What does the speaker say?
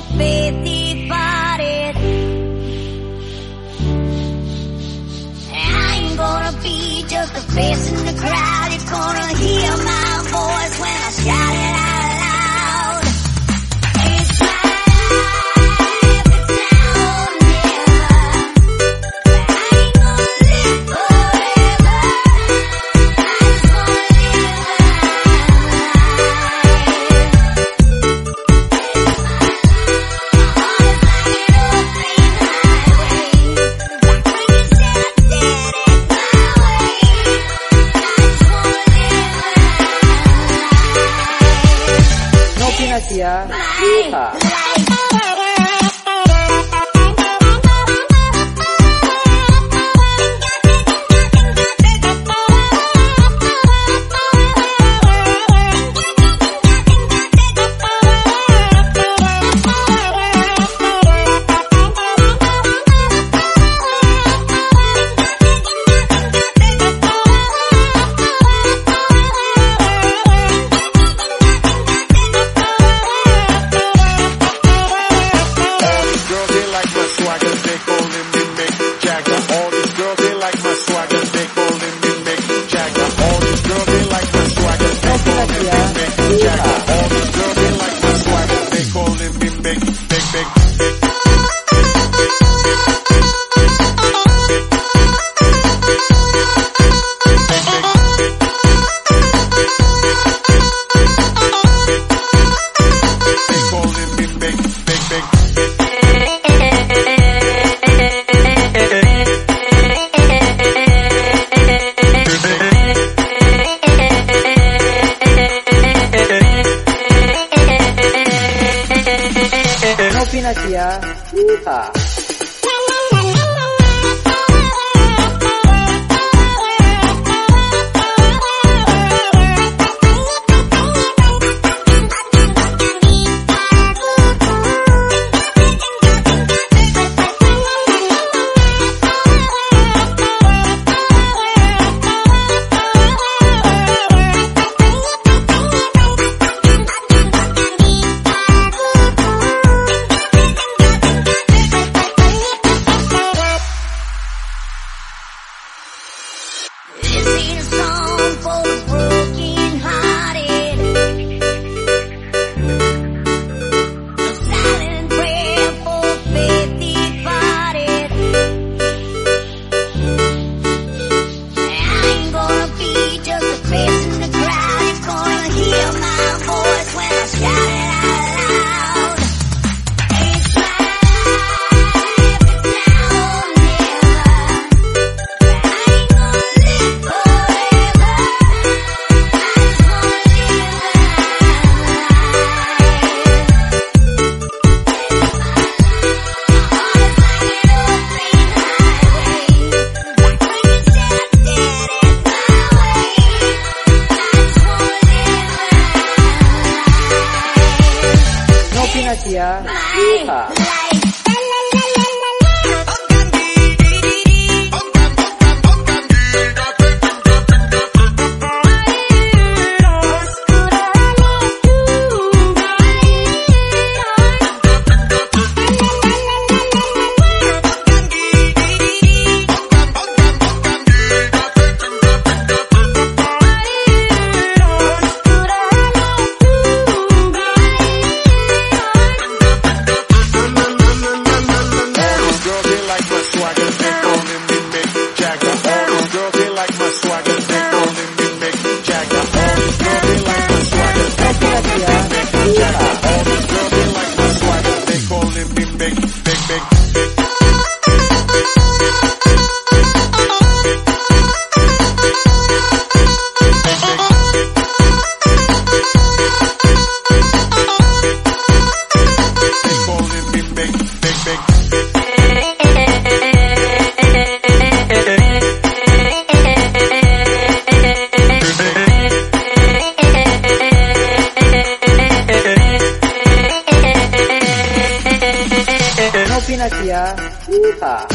petite I ain't gonna be just a face in the crowd. It's gonna hear my Happy Hour. Bye. Latina Kia. Yeehaw. aja. Bye. Bye. Bye. Ya, 哈